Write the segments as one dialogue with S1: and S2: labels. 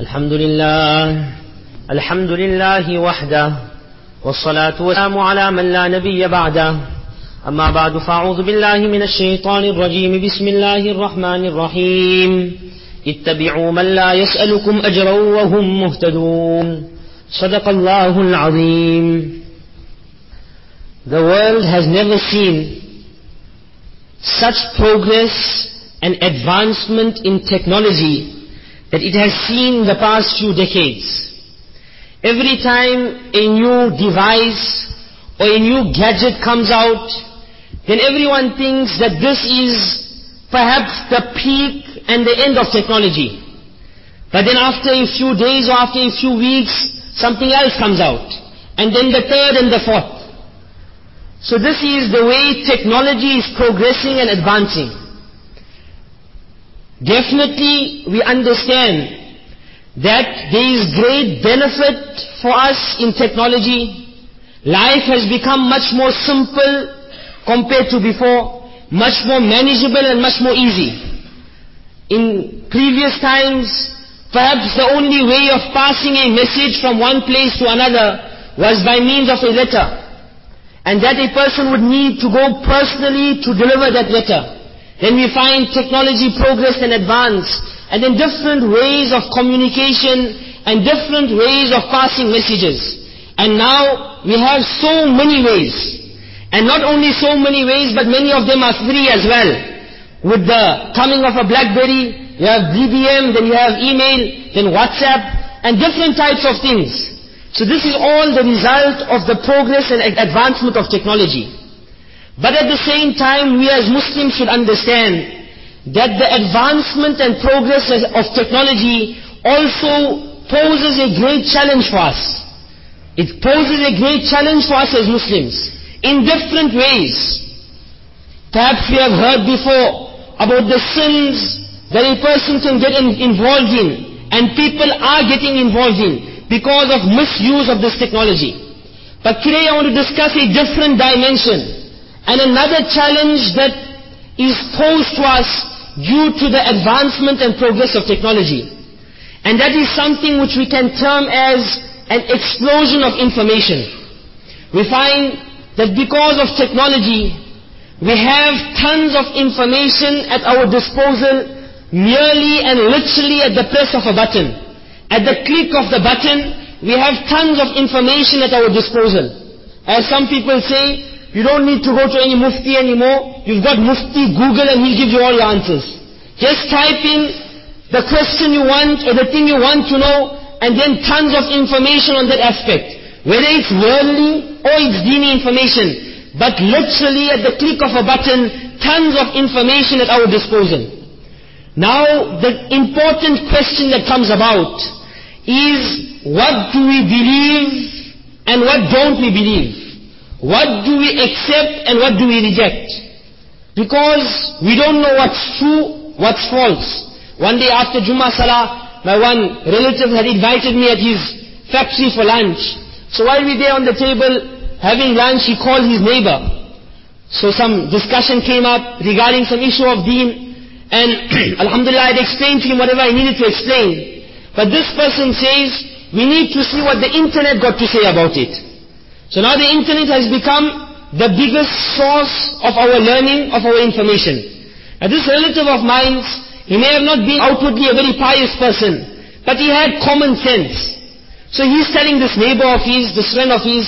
S1: الحمد لله. الحمد لله وحده. والصلاة والسلام على من لا نبي بعده. أما بعد فأعوذ بالله من الشيطان الرجيم. بسم الله الرحمن الرحيم. اتبعوا من لا يسألكم أجرا وهم مهتدون. صدق الله العظيم. The world has never seen such progress and advancement in technology that it has seen the past few decades. Every time a new device or a new gadget comes out, then everyone thinks that this is perhaps the peak and the end of technology. But then after a few days or after a few weeks, something else comes out. And then the third and the fourth. So this is the way technology is progressing and advancing. Definitely we understand that there is great benefit for us in technology. Life has become much more simple compared to before, much more manageable and much more easy. In previous times, perhaps the only way of passing a message from one place to another was by means of a letter. And that a person would need to go personally to deliver that letter. Then we find technology progress and advance, and then different ways of communication and different ways of passing messages. And now we have so many ways. And not only so many ways, but many of them are free as well. With the coming of a Blackberry, you have BBM, then you have email, then WhatsApp, and different types of things. So this is all the result of the progress and advancement of technology. But at the same time, we as Muslims should understand that the advancement and progress of technology also poses a great challenge for us. It poses a great challenge for us as Muslims in different ways. Perhaps we have heard before about the sins that a person can get involved in and people are getting involved in because of misuse of this technology. But today I want to discuss a different dimension and another challenge that is posed to us due to the advancement and progress of technology. And that is something which we can term as an explosion of information. We find that because of technology, we have tons of information at our disposal merely and literally at the press of a button. At the click of the button, we have tons of information at our disposal. As some people say, you don't need to go to any mufti anymore. You've got mufti, Google, and he'll give you all the answers. Just type in the question you want or the thing you want to know, and then tons of information on that aspect. Whether it's worldly or it's dini information. But literally at the click of a button, tons of information at our disposal. Now, the important question that comes about is, what do we believe and what don't we believe? What do we accept and what do we reject? Because we don't know what's true, what's false. One day after Jummah Salah, my one relative had invited me at his factory for lunch. So while we were there on the table having lunch, he called his neighbor. So some discussion came up regarding some issue of deen. And Alhamdulillah, I explained to him whatever I needed to explain. But this person says, we need to see what the internet got to say about it. So now the internet has become the biggest source of our learning, of our information. Now this relative of mine, he may have not been outwardly a very pious person, but he had common sense. So he's telling this neighbor of his, this friend of his,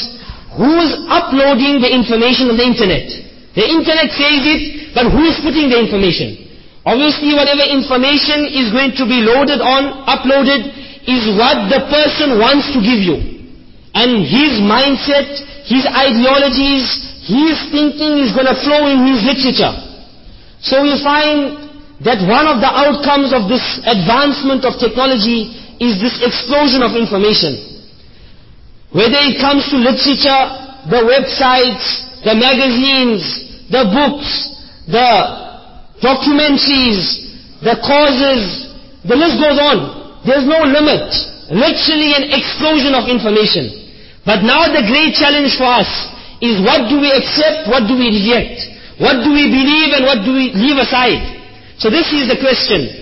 S1: who's uploading the information on the internet. The internet says it, but who is putting the information? Obviously whatever information is going to be loaded on, uploaded, is what the person wants to give you. And his mindset, his ideologies, his thinking is going to flow in his literature. So we find that one of the outcomes of this advancement of technology is this explosion of information. Whether it comes to literature, the websites, the magazines, the books, the documentaries, the causes, the list goes on. There's no limit. Literally an explosion of information. But now the great challenge for us is what do we accept, what do we reject? What do we believe and what do we leave aside? So this is the question.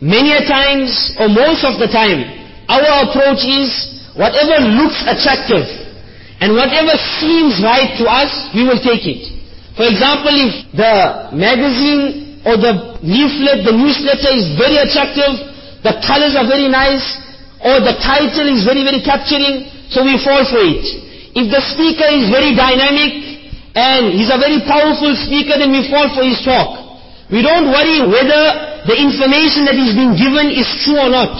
S1: Many a times, or most of the time, our approach is whatever looks attractive and whatever seems right to us, we will take it. For example, if the magazine or the leaflet, the newsletter is very attractive, the colors are very nice, or the title is very, very capturing, so we fall for it. If the speaker is very dynamic and he's a very powerful speaker, then we fall for his talk. We don't worry whether the information that is being given is true or not.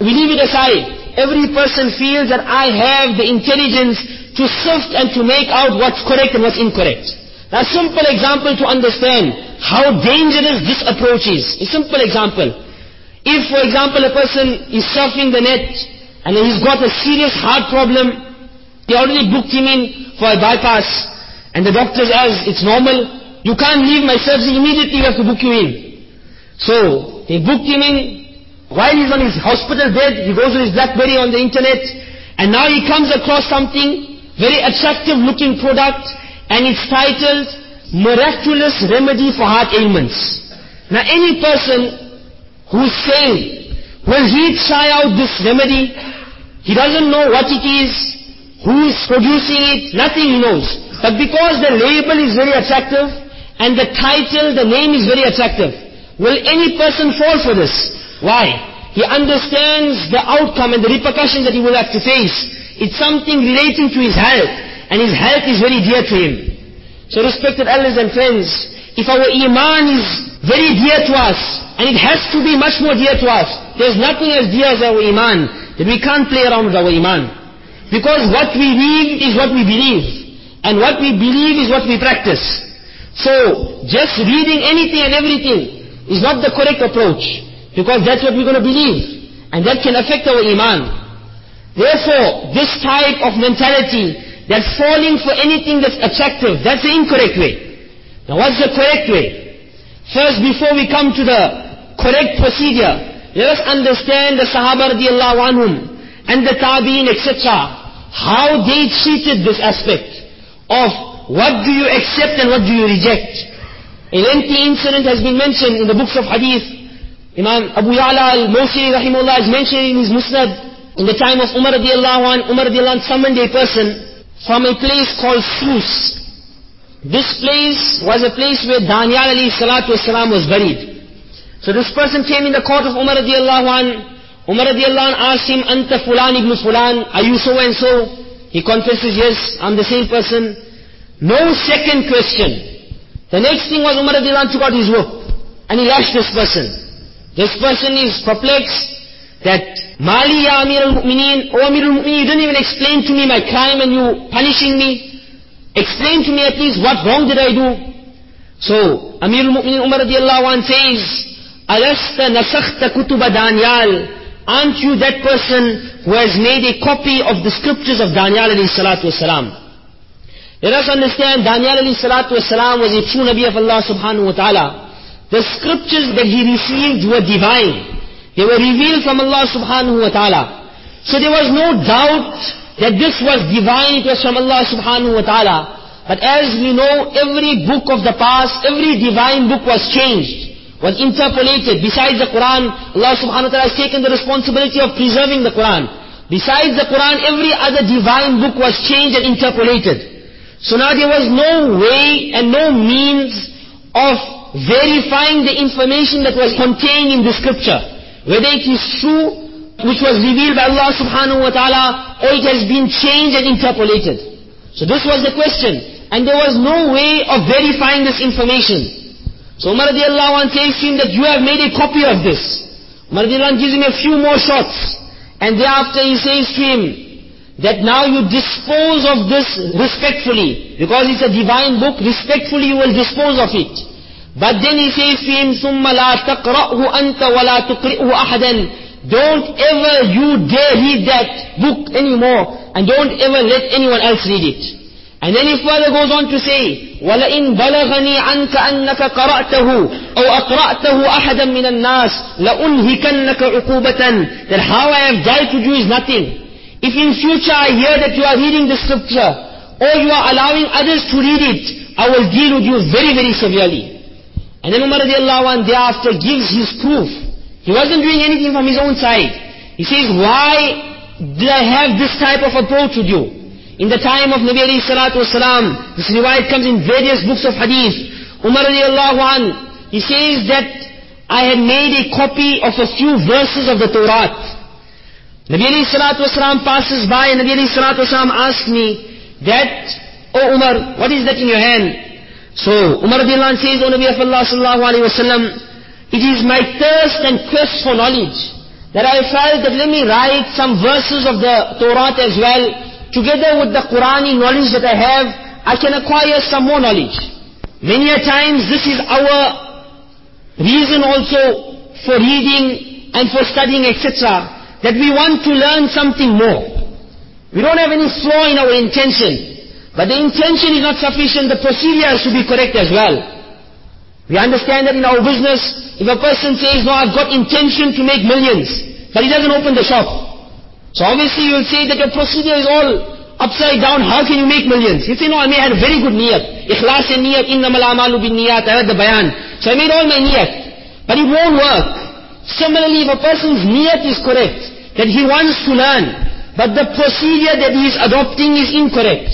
S1: We leave it aside. Every person feels that I have the intelligence to sift and to make out what's correct and what's incorrect. A simple example to understand how dangerous this approach is. A simple example. If, for example, a person is surfing the net and he's got a serious heart problem, they already booked him in for a bypass, and the doctor says it's normal, you can't leave my surgery immediately, we have to book you in. So, they booked him in, while he's on his hospital bed, he goes to his Blackberry on the internet, and now he comes across something very attractive looking product and it's titled Miraculous Remedy for Heart Ailments. Now any person saying, will he try out this remedy? He doesn't know what it is, who is producing it, nothing he knows. But because the label is very attractive and the title, the name is very attractive, will any person fall for this? Why? He understands the outcome and the repercussions that he will have to face. It's something relating to his health. And his health is very dear to him. So respected elders and friends, if our iman is very dear to us, and it has to be much more dear to us, there's nothing as dear as our iman, That we can't play around with our iman. Because what we read is what we believe. And what we believe is what we practice. So, just reading anything and everything is not the correct approach. Because that's what we're going to believe. And that can affect our iman. Therefore, this type of mentality, that falling for anything that's attractive, that's the incorrect way. Now what's the correct way? First, before we come to the correct procedure, let us understand the Sahaba radiallahu anhum and the Tabi'in, etc. How they treated this aspect of what do you accept and what do you reject. A lengthy incident has been mentioned in the books of hadith. Imam Abu Ya'la al-Mawsili rahimahullah has mentioned in his Musnad in the time of Umar radiallahu anh, Umar radiallahu anh summoned a person from a place called Sus. This place was a place where Daniel alayhi salatu wasalam was buried. So this person came in the court of Umar radiallahu anh. Umar radiallahu anh asked him, Anta fulan ibn fulan, are you so and so? He confesses, yes, I'm the same person. No second question. The next thing was Umar radiallahu anh took out his whip and he lashed this person. This person is perplexed that Mali ya Amir al-Mu'mineen, O Amir al-Mu'mineen, you didn't even explain to me my crime and you punishing me. Explain to me at least what wrong did I do. So, Amir al-Mu'mineen Umar radiallahu anh says, Alasta nasakhta kutuba Daniel. Aren't you that person who has made a copy of the scriptures of Daniel alayhi salatu wasalam? Let us understand, Daniel alayhi salatu wasalam was a true Nabi of Allah subhanahu wa ta'ala. The scriptures that he received were divine. They were revealed from Allah subhanahu wa ta'ala. So there was no doubt that this was divine, it was from Allah subhanahu wa ta'ala. But as we know, every book of the past, every divine book was changed, was interpolated. Besides the Quran, Allah subhanahu wa ta'ala has taken the responsibility of preserving the Quran. Besides the Quran, every other divine book was changed and interpolated. So now there was no way and no means of verifying the information that was contained in the scripture. Whether it is true, which was revealed by Allah subhanahu wa ta'ala, or it has been changed and interpolated. So this was the question. And there was no way of verifying this information. So Umar radiallahu anh says to him that you have made a copy of this. Umar radiallahu anh gives him a few more shots. And thereafter he says to him, that now you dispose of this respectfully. Because it's a divine book, respectfully you will dispose of it. But then he says to him, ثُمَّ لَا تَقْرَأْهُ أَنْتَ وَلَا تُقْرِئُهُ أَحَدًا Don't ever you dare read that book anymore, and don't ever let anyone else read it. And then he further goes on to say, وَلَئِنْ بَلَغَنِي عَنْكَ أَنَّكَ قَرَأْتَهُ أَوْ أَقْرَأْتَهُ أَحَدًا مِنَ النَّاسِ لَأُنْهِكَنَّكَ عُقُوبَةً That how I have dealt with you is nothing. If in future I hear that you are reading the scripture, or you are allowing others to read it, I will deal with you very, very severely. And then Umar radiallahu anh thereafter gives his proof. he wasn't doing anything from his own side. He says, why did I have this type of approach with you? In the time of Nabi alayhi salatu wasalam, this riwayat comes in various books of hadith. Umar radiallahu an, he says that I had made a copy of a few verses of the Torah. Nabi alayhi salatu wasalam passes by and Nabi alayhi salatu wasalam asked me that, Oh Umar, what is that in your hand? So Umar radiallahu an says, O Nabi of Allah sallallahu alayhi wasallam, it is my thirst and quest for knowledge that I felt that let me write some verses of the Torah as well together with the Qurani knowledge that I have, I can acquire some more knowledge. Many a times this is our reason also for reading and for studying etc. That we want to learn something more. We don't have any flaw in our intention. But the intention is not sufficient, the procedure should be correct as well. We understand that in our business, if a person says, no, I've got intention to make millions, but he doesn't open the shop, so obviously you'll say that your procedure is all upside down. How can you make millions? You say, no, I may have a very good niyat. Ikhlas and niyat, innamal amalu bin niyat. I heard the bayan. So I made all my niyat. But it won't work. Similarly, if a person's niyat is correct, that he wants to learn, but the procedure that he is adopting is incorrect,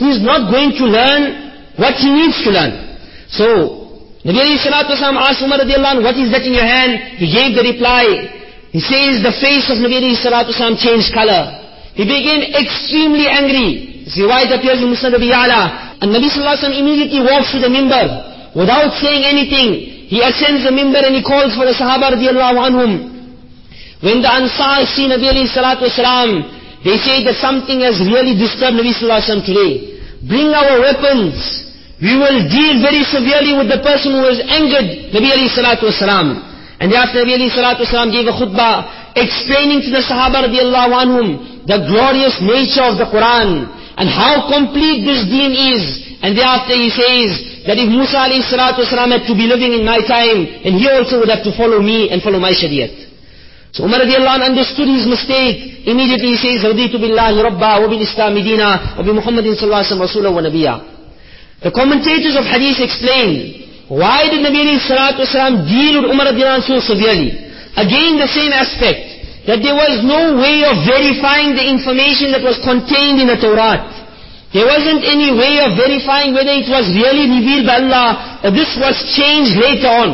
S1: he is not going to learn what he needs to learn. So, Nabi alayhi salatu wasalam asked Umar radiallahu what is that in your hand? He gave the reply, he says the face of Nabi alayhi salatu wasalam changed color. He became extremely angry. This riwayat appears in Musnad Abi Ya'la. And Nabi sallallahu wasallam immediately walks to the mimbar. Without saying anything, he ascends the mimbar and he calls for the Sahaba radiallahu anhum. When the Ansar see Nabi alayhi salatu wasalam, they say that something has really disturbed Nabi sallallahu wasallam today. Bring our weapons. We will deal very severely with the person who has angered Nabi alayhi salatu wasalam. And thereafter Nabi alayhi salatu wasalam gave a khutbah explaining to the Sahaba radiallahu anhum the glorious nature of the Quran and how complete this deen is. And thereafter he says that if Musa alayhi salatu wasalam had to be living in my time, then he also would have to follow me and follow my shariat. So Umar radiallahu anh understood his mistake. Immediately he says, رَضِيتُ بِاللَّهِ رَبَّا وَبِالْإِسْلَامِ دِينًا وَبِمُحَمَّدٍ صلى الله عليه وسلم رسولا ونبيا. the commentators of hadith explain why did Nabi salatu wasalam deal with Umar radiallahu so severely? Again the same aspect, that there was no way of verifying the information that was contained in the Torah. There wasn't any way of verifying whether it was really revealed by Allah or this was changed later on.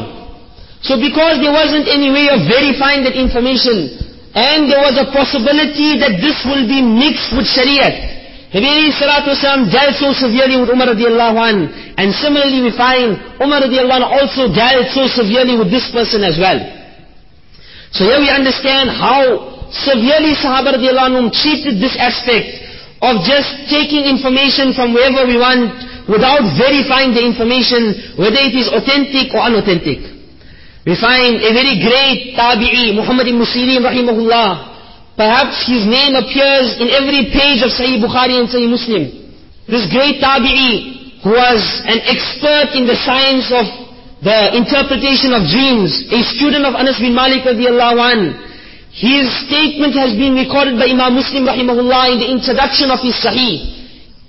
S1: So because there wasn't any way of verifying that information, and there was a possibility that this will be mixed with Shariah, Nabi wasalam dealt so severely with Umar radiallahu an. And similarly we find Umar radiallahu an also dealt so severely with this person as well. So here we understand how severely Sahaba radiallahu an treated this aspect of just taking information from wherever we want without verifying the information whether it is authentic or unauthentic. We find a very great tabi'i, Muhammad ibn Sirin rahimahullah, Perhaps his name appears in every page of Sahih Bukhari and Sahih Muslim. This great tabi'i who was an expert in the science of the interpretation of dreams, a student of Anas bin Malik radiallahu an. His statement has been recorded by Imam Muslim rahimahullah in the introduction of his Sahih.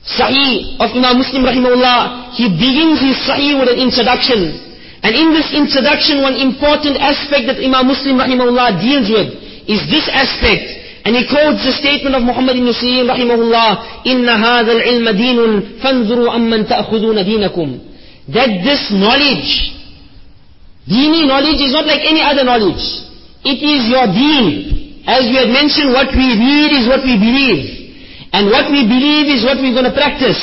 S1: Sahih of Imam Muslim rahimahullah, he begins his Sahih with an introduction. And in this introduction, one important aspect that Imam Muslim rahimahullah deals with is this aspect and he quotes the statement of Muhammad ibn Sirin rahimahullah, إِنَّ هَذَا الْعِلْمَ دِينٌ فَانْظُرُوا أَمَّنْ تَأْخُذُونَ دِينَكُمْ That this knowledge, dini knowledge is not like any other knowledge. It is your deen. As we had mentioned, what we read is what we believe. And what we believe is what we're going to practice.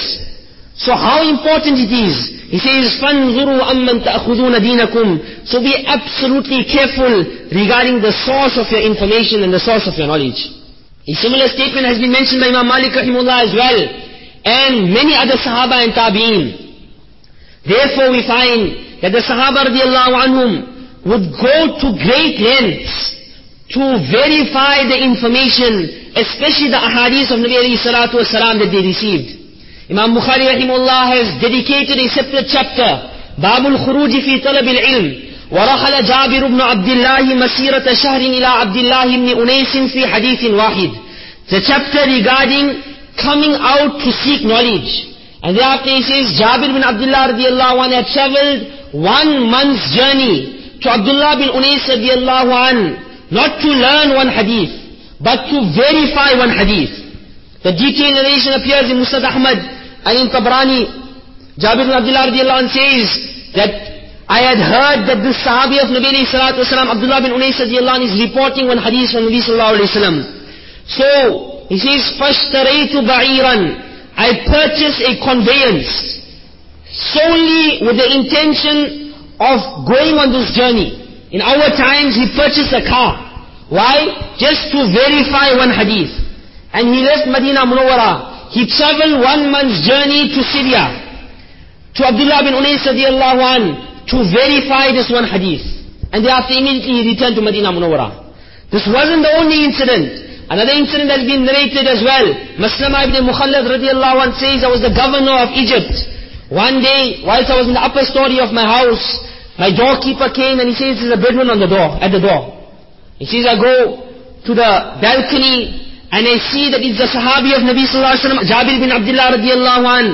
S1: So how important it is he says, فَانْظُرُوا أَمَّنْ تَأْخُذُونَ دِينَكُمْ So be absolutely careful regarding the source of your information and the source of your knowledge. A similar statement has been mentioned by Imam Malik rahimullah as well, and many other Sahaba and Tabi'een. Therefore we find that the Sahaba radiallahu anhum would go to great lengths to verify the information, especially the ahadith of Nabi alayhi salatu wasalam that they received. Imam Bukhari rahimullah has dedicated a separate chapter, Babul Khuruj fi Talab al-Ilm. ورحل جابر بن عبد الله مسيرة شهر إلى عبد الله بن أنيس في حديث واحد. The chapter regarding coming out to seek knowledge. And thereafter he says, Jabir bin Abdullah radiallahu anhu had traveled one month's journey to Abdullah bin Unais radiallahu an, not to learn one hadith, but to verify one hadith. The detailed narration appears in Musnad Ahmad and in Tabrani. Jabir bin Abdullah radiallahu an says that I had heard that this Sahabi of Nabi salatu wasalam, Abdullah bin Unais radiallahu an, is reporting one hadith from Nabi sallallahu alayhi wasallam. So, he says, فَاشْتَرَيْتُ بَعِيرًا I purchased a conveyance solely with the intention of going on this journey. In our times, he purchased a car. Why? Just to verify one hadith. And he left Medina Munawwara. He traveled one month's journey to Syria. To Abdullah bin Unais radiallahu an, to verify this one hadith. And thereafter immediately he returned to Medina Munawwara. This wasn't the only incident. Another incident has been narrated as well. Maslama ibn Mukhallad radiallahu an says, I was the governor of Egypt. One day, whilst I was in the upper story of my house, my doorkeeper came and he says, there's a bedouin on the door, at the door. He says, I go to the balcony and I see that it's the Sahabi of Nabi Sallallahu Alaihi Wasallam, Jabir bin Abdullah radiallahu an.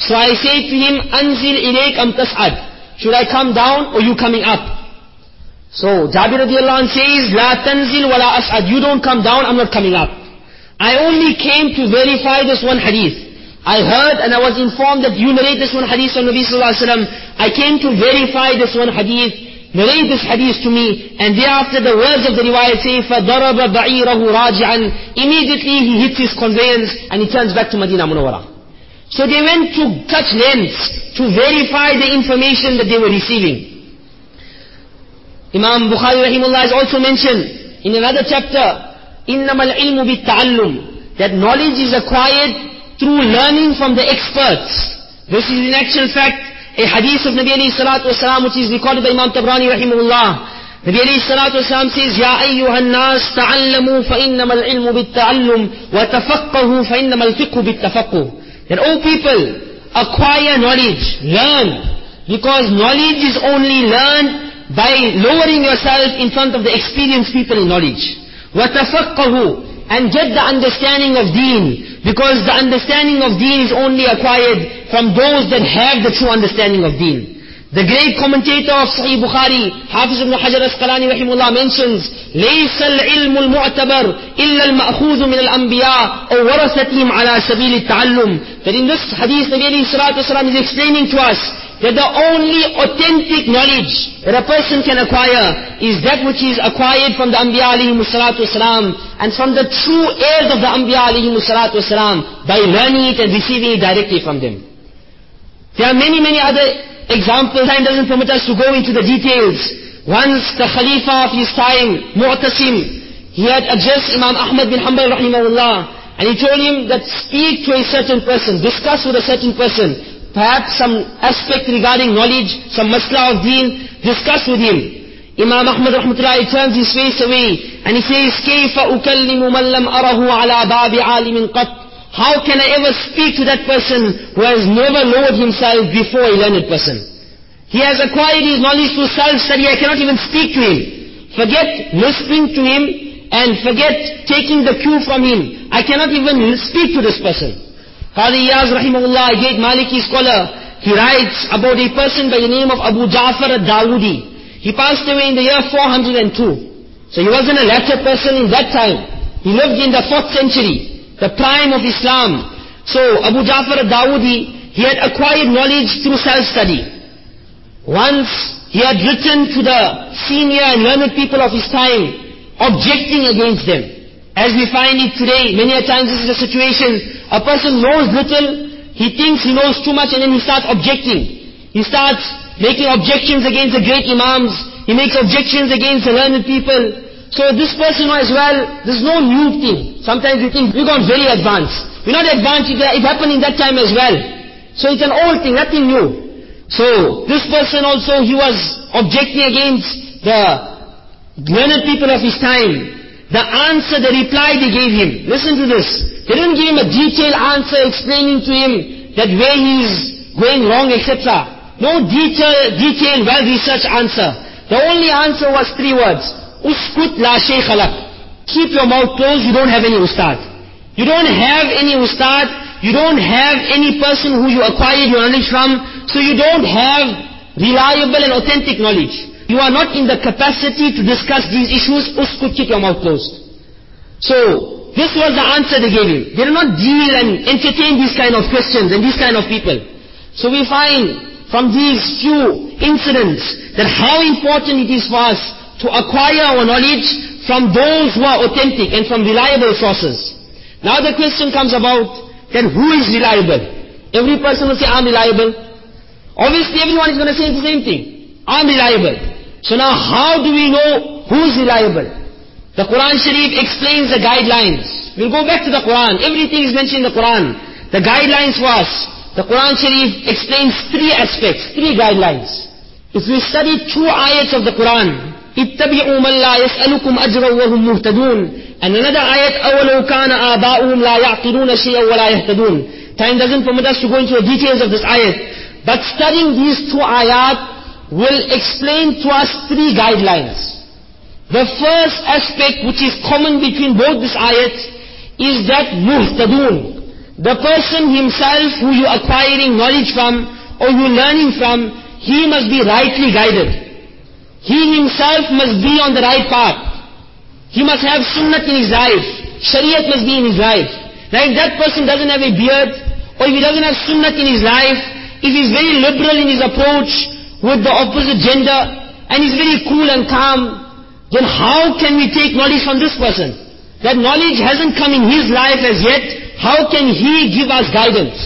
S1: So I say to him, Anzil ilayk am tas'ad. Should I come down or you coming up? So Jabir radiallahu an says, La tanzil wa la as'ad. You don't come down, I'm not coming up. I only came to verify this one hadith. I heard and I was informed that you narrate this one hadith from Nabi Sallallahu Alaihi Wasallam. I came to verify this one hadith, narrate this hadith to me, and thereafter the words of the riwayat say, فَضَرَبَ بَعِيرَهُ رَاجِعًا Immediately he hits his conveyance and he turns back to Medina Munawwara. So they went to such lengths to verify the information that they were receiving. Imam Bukhari rahimullah has also mentioned in another chapter, إِنَّمَا الْعِلْمُ بِالتَّعَلُّمِ That knowledge is acquired through learning from the experts. This is in actual fact salatu wasalam which is recorded by Imam Tabrani rahimahullah. Nabi alayhi salatu wasalam says, Ya ayyuhan nas ta'allamu fa innama al-ilmu bit-ta'allum wa tafaqahu fa innama al-fiqhu bit-tafaqquh. That all people acquire knowledge, learn. Because knowledge is only learned by lowering yourself in front of the experienced people in knowledge. وَتَفَقَّهُ and get the understanding of deen. Because the understanding of deen is only acquired from those that have the true understanding of deen. The great commentator of Sahih Bukhari, Hafiz ibn Hajar Asqalani rahimullah mentions, لَيْسَ الْعِلْمُ الْمُعْتَبَرُ إِلَّا الْمَأْخُوذُ مِنَ الْأَنْبِيَاءِ أَوْ وَرَثَتِهِمْ عَلَى سَبِيلِ التَّعَلُّمِ That in this hadith, Nabi alayhi salatu wasalam is explaining to us that the only authentic knowledge that a person can acquire is that which is acquired from the Anbiya alayhi salatu wasalam and from the true heirs of the Anbiya alayhi salatu wasalam by learning it and receiving it directly from them. There are many, many other examples. Time doesn't permit us to go into the details. Once the Khalifa of his time, Mu'tasim, he had addressed Imam Ahmad bin Hanbal rahimahullah and he told him that speak to a certain person, discuss with a certain person perhaps some aspect regarding knowledge, some masla of deen, discuss with him. Imam Ahmad rahmatullahi turns his face away and he says, كيف أكلم من لم أره على باب عالم قط How can I ever speak to that person who has never lowered himself before a learned person? He has acquired his knowledge through self-study, I cannot even speak to him. Forget listening to him and forget taking the cue from him. I cannot even speak to this person. Qadi Iyaz rahimahullah, a great Maliki scholar, he writes about a person by the name of Abu Ja'far al-Dawudi. He passed away in the year 402. So he wasn't a latter person in that time. He lived in the 4th century, the prime of Islam. So Abu Ja'far al-Dawudi, he had acquired knowledge through self-study. Once he had written to the senior and learned people of his time, objecting against them. As we find it today, many a times this is a situation, a person knows little, he thinks he knows too much and then he starts objecting. He starts making objections against the great imams, he makes objections against the learned people. So this person as well, there's no new thing. Sometimes we think we've gone very advanced. We're not advanced, it happened in that time as well. So it's an old thing, nothing new. So this person also, he was objecting against the learned people of his time. The answer, the reply they gave him. Listen to this. They didn't give him a detailed answer explaining to him that where he's going wrong, etc. No detail, detailed, well-researched answer. The only answer was three words. Uskut la shaykh Keep your mouth closed, you don't have any ustad. You don't have any ustad, you don't have any person who you acquired your knowledge from, so you don't have reliable and authentic knowledge. You are not in the capacity to discuss these issues, uskut, keep your mouth closed. So, this was the answer they gave him. They did not deal and entertain these kind of questions and these kind of people. So we find from these few incidents that how important it is for us to acquire our knowledge from those who are authentic and from reliable sources. Now the question comes about, then who is reliable? Every person will say, I'm reliable. Obviously everyone is going to say the same thing. I'm reliable. So now how do we know who's reliable? The Quran Sharif explains the guidelines. We'll go back to the Quran. Everything is mentioned in the Quran. The guidelines for us. The Quran Sharif explains three aspects, three guidelines. If we study two ayats of the Quran, اتبعوا من لا يسألكم أجرا وهم مهتدون and another ayat أولو كان آباؤهم لا يعقلون شيئا ولا يهتدون time doesn't permit us to go into the details of this ayat but studying these two ayat will explain to us three guidelines the first aspect which is common between both these ayat is that muhtadun the person himself who you are acquiring knowledge from or you are learning from, he must be rightly guided. He himself must be on the right path. He must have sunnah in his life. Shariat must be in his life. Now if that person doesn't have a beard, or if he doesn't have sunnah in his life, if he's very liberal in his approach with the opposite gender, and he's very cool and calm, then how can we take knowledge from this person? That knowledge hasn't come in his life as yet, how can he give us guidance?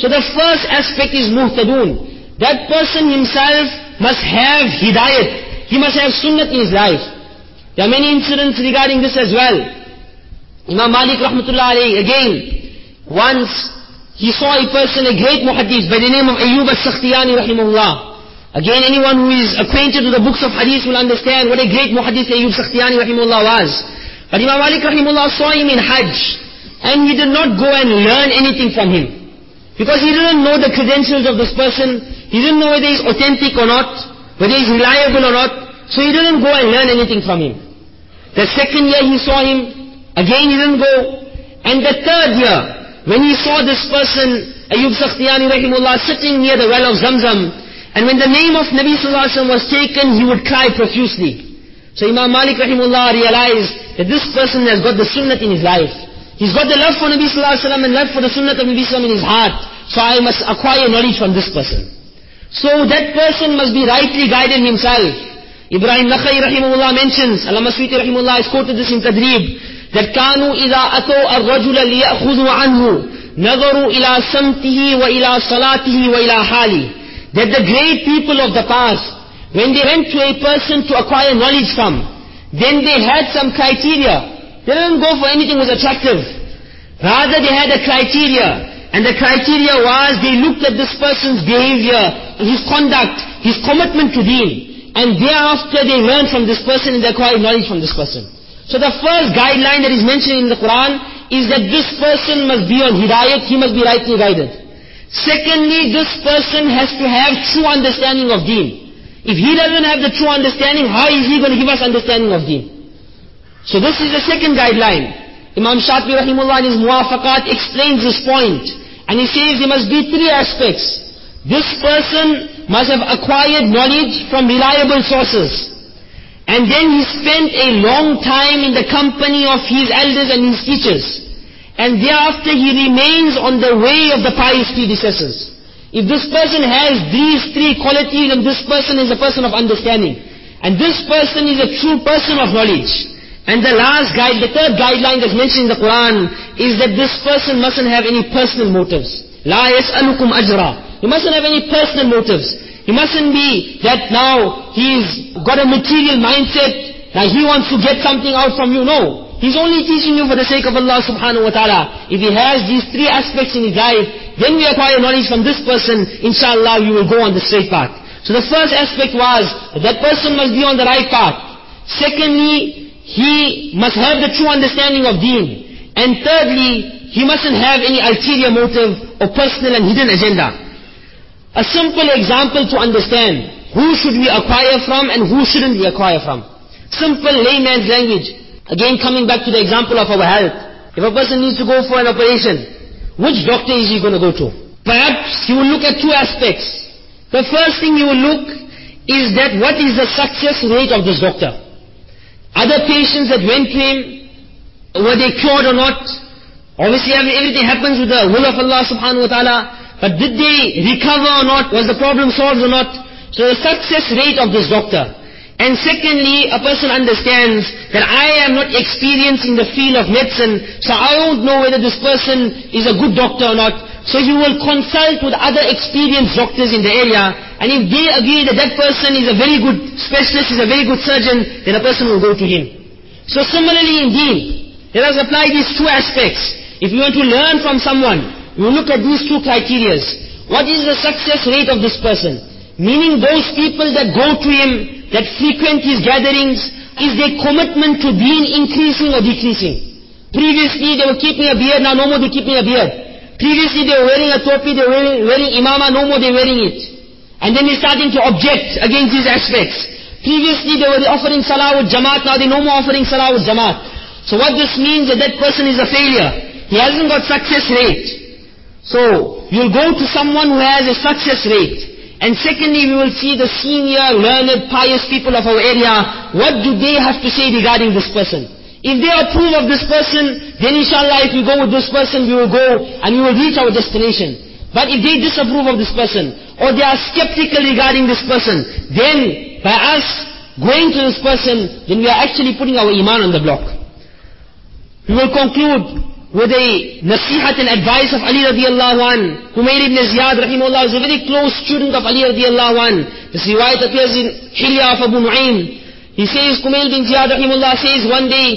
S1: So the first aspect is muhtadun. That person himself must have hidayat. He must have sunnah in his life. There are many incidents regarding this as well. Imam Malik rahmatullah alayhi, again, once he saw a person, a great muhaddith by the name of Ayyub al-Sakhtiyani rahimahullah. Again, anyone who is acquainted with the books of hadith will understand what a great muhaddith Ayyub Sakhtiyani rahimahullah was. But Imam Malik rahimahullah saw him in Hajj. And he did not go and learn anything from him. Because he didn't know the credentials of this person. He didn't know whether he's authentic or not, whether he's reliable or not. So he didn't go and learn anything from him. The second year he saw him, again he didn't go. And the third year, when he saw this person, Ayub Sakhtiyani rahimullah, sitting near the well of Zamzam, and when the name of Nabi Sallallahu was taken, he would cry profusely. So Imam Malik rahimullah realized that this person has got the sunnat in his life. He's got the love for Nabi Sallallahu and love for the sunnat of Nabi Sallallahu in his heart. So I must acquire knowledge from this person. So that person must be rightly guided himself. Ibrahim Nakhai rahimullah mentions, Allama Suyuti rahimullah has quoted this in Tadrib, that كانوا إذا أتوا الرجل ليأخذوا عنه نظروا إلى سمته وإلى صلاته وإلى حاله that the great people of the past, when they went to a person to acquire knowledge from, then they had some criteria. They didn't go for anything was attractive. Rather they had a criteria. And the criteria was they looked at this person's behavior, his conduct, his commitment to deen. And thereafter they learned from this person and they acquired knowledge from this person. So the first guideline that is mentioned in the Quran is that this person must be on hidayat, he must be rightly guided. Secondly, this person has to have true understanding of deen. If he doesn't have the true understanding, how is he going to give us understanding of deen? So this is the second guideline. Imam Shatibi rahimullah in his muwafaqat explains this point. And he says there must be three aspects. This person must have acquired knowledge from reliable sources. And then he spent a long time in the company of his elders and his teachers. And thereafter he remains on the way of the pious predecessors. If this person has these three qualities, then this person is a person of understanding. And this person is a true person of knowledge. And the last guide, the third guideline that's mentioned in the Quran is that this person mustn't have any personal motives. La yas'alukum ajra. He mustn't have any personal motives. He mustn't be that now he's got a material mindset, now he wants to get something out from you. No. He's only teaching you for the sake of Allah subhanahu wa ta'ala. If he has these three aspects in his life, then we acquire knowledge from this person, inshallah you will go on the straight path. So the first aspect was that person must be on the right path. Secondly, he must have the true understanding of deen. And thirdly, he mustn't have any ulterior motive or personal and hidden agenda. A simple example to understand who should we acquire from and who shouldn't we acquire from. Simple layman's language. Again coming back to the example of our health. If a person needs to go for an operation, which doctor is he going to go to? Perhaps he will look at two aspects. The first thing he will look is that what is the success rate of this doctor? Other patients that went to him, were they cured or not? Obviously everything happens with the will of Allah subhanahu wa ta'ala. But did they recover or not? Was the problem solved or not? So the success rate of this doctor. And secondly, a person understands that I am not experienced in the field of medicine, so I don't know whether this person is a good doctor or not. So he will consult with other experienced doctors in the area, and if they agree that that person is a very good specialist, is a very good surgeon, then a person will go to him. So similarly in deen, let us apply these two aspects. If you want to learn from someone, you look at these two criterias. What is the success rate of this person? Meaning those people that go to him, that frequent his gatherings, is their commitment to deen increasing or decreasing? Previously they were keeping a beard, now no more they're keeping a beard. Previously they were wearing a topi, they were wearing, wearing imama, no more they're wearing it. And then they're starting to object against these aspects. Previously they were offering salah with jamaat, now they're no more offering salah with jamaat. So what this means that that person is a failure. He hasn't got success rate. So, you'll go to someone who has a success rate. And secondly, we will see the senior, learned, pious people of our area, what do they have to say regarding this person? If they approve of this person, then inshallah if we go with this person, we will go and we will reach our destination. But if they disapprove of this person, or they are skeptical regarding this person, then by us going to this person, then we are actually putting our iman on the block. We will conclude with a nasihat and advice of Ali radiallahu an. made ibn Ziyad rahimahullah is a very close student of Ali radiallahu an. This riwayat appears in Hilya of Abu Nu'aym. He says, Kumail bin Ziyad rahimahullah says, one day,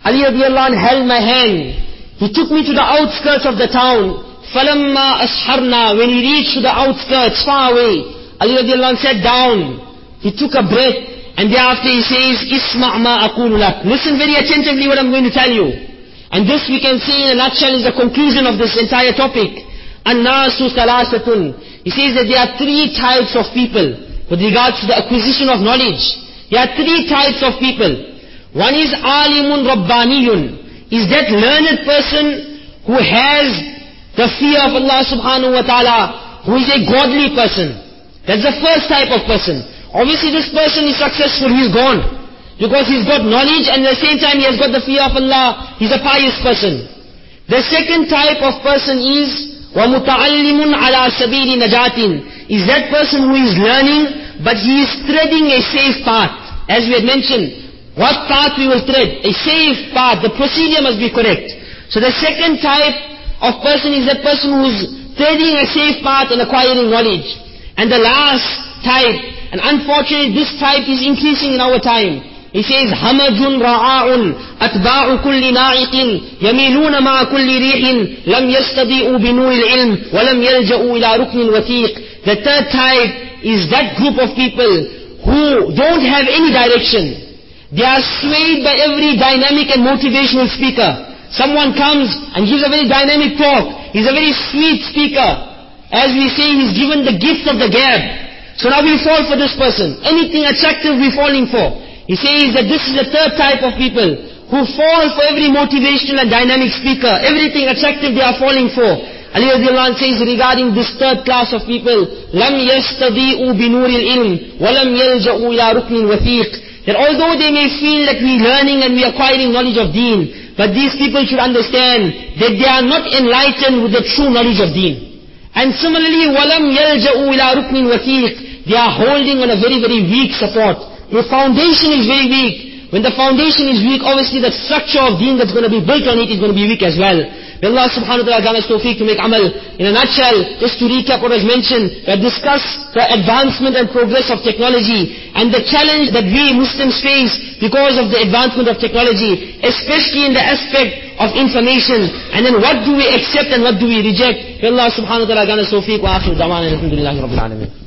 S1: Ali radiallahu an held my hand. He took me to the outskirts of the town. Falamma asharna, when he reached to the outskirts, far away, Ali radiallahu an sat down. He took a breath, and thereafter he says, Isma' ma aqulu Listen very attentively what I'm going to tell you. And this we can see in a nutshell is the conclusion of this entire topic. An-nasu thalathatun. He says that there are three types of people with regards to the acquisition of knowledge. There are three types of people. One is alimun rabbaniyun. Is that learned person who has the fear of Allah subhanahu wa ta'ala, who is a godly person. That's the first type of person. Obviously this person is successful, he's gone. Because he's got knowledge and at the same time he has got the fear of Allah. He's a pious person. The second type of person is وَمُتَعَلِّمٌ عَلَى سَبِيلِ نَجَاتٍ Is that person who is learning but he is treading a safe path. As we had mentioned, what path we will tread? A safe path. The procedure must be correct. So the second type of person is that person who is treading a safe path and acquiring knowledge. And the last type, and unfortunately this type is increasing in our time. He says, Hamajun ra'a'un atba'u kulli na'iqin yamiluna ma'a kulli rihin lam yastadi'u ilm wa lam yalja'u ila ruknin. The third type is that group of people who don't have any direction. They are swayed by every dynamic and motivational speaker. Someone comes and gives a very dynamic talk. He's a very sweet speaker. As we say, he's given the gift of the gab. So now we fall for this person. Anything attractive we're falling for. He says that this is the third type of people who fall for every motivational and dynamic speaker. Everything attractive they are falling for. Ali radiallahu anh says regarding this third class of people, لَمْ يَسْتَضِيئُوا بِنُورِ الْإِلْمِ وَلَمْ يَلْجَؤُوا إِلَىٰ رُكْنٍ وَثِيقٍ That although they may feel that we learning and we acquiring knowledge of deen, but these people should understand that they are not enlightened with the true knowledge of deen. And similarly, وَلَمْ يَلْجَؤُوا إِلَىٰ رُكْنٍ وَثِيقٍ They are holding on a very, very weak support. Your foundation is very weak. When the foundation is weak, obviously the structure of deen that's going to be built on it is going to be weak as well. May Allah subhanahu wa ta'ala grant us tawfiq to make amal. In a nutshell, just to recap what was mentioned, we discussed the advancement and progress of technology and the challenge that we Muslims face because of the advancement of technology, especially in the aspect of information. And then what do we accept and what do we reject? May Allah subhanahu wa ta'ala grant us tawfiq wa da'wana alhamdulillahi rabbil alameen.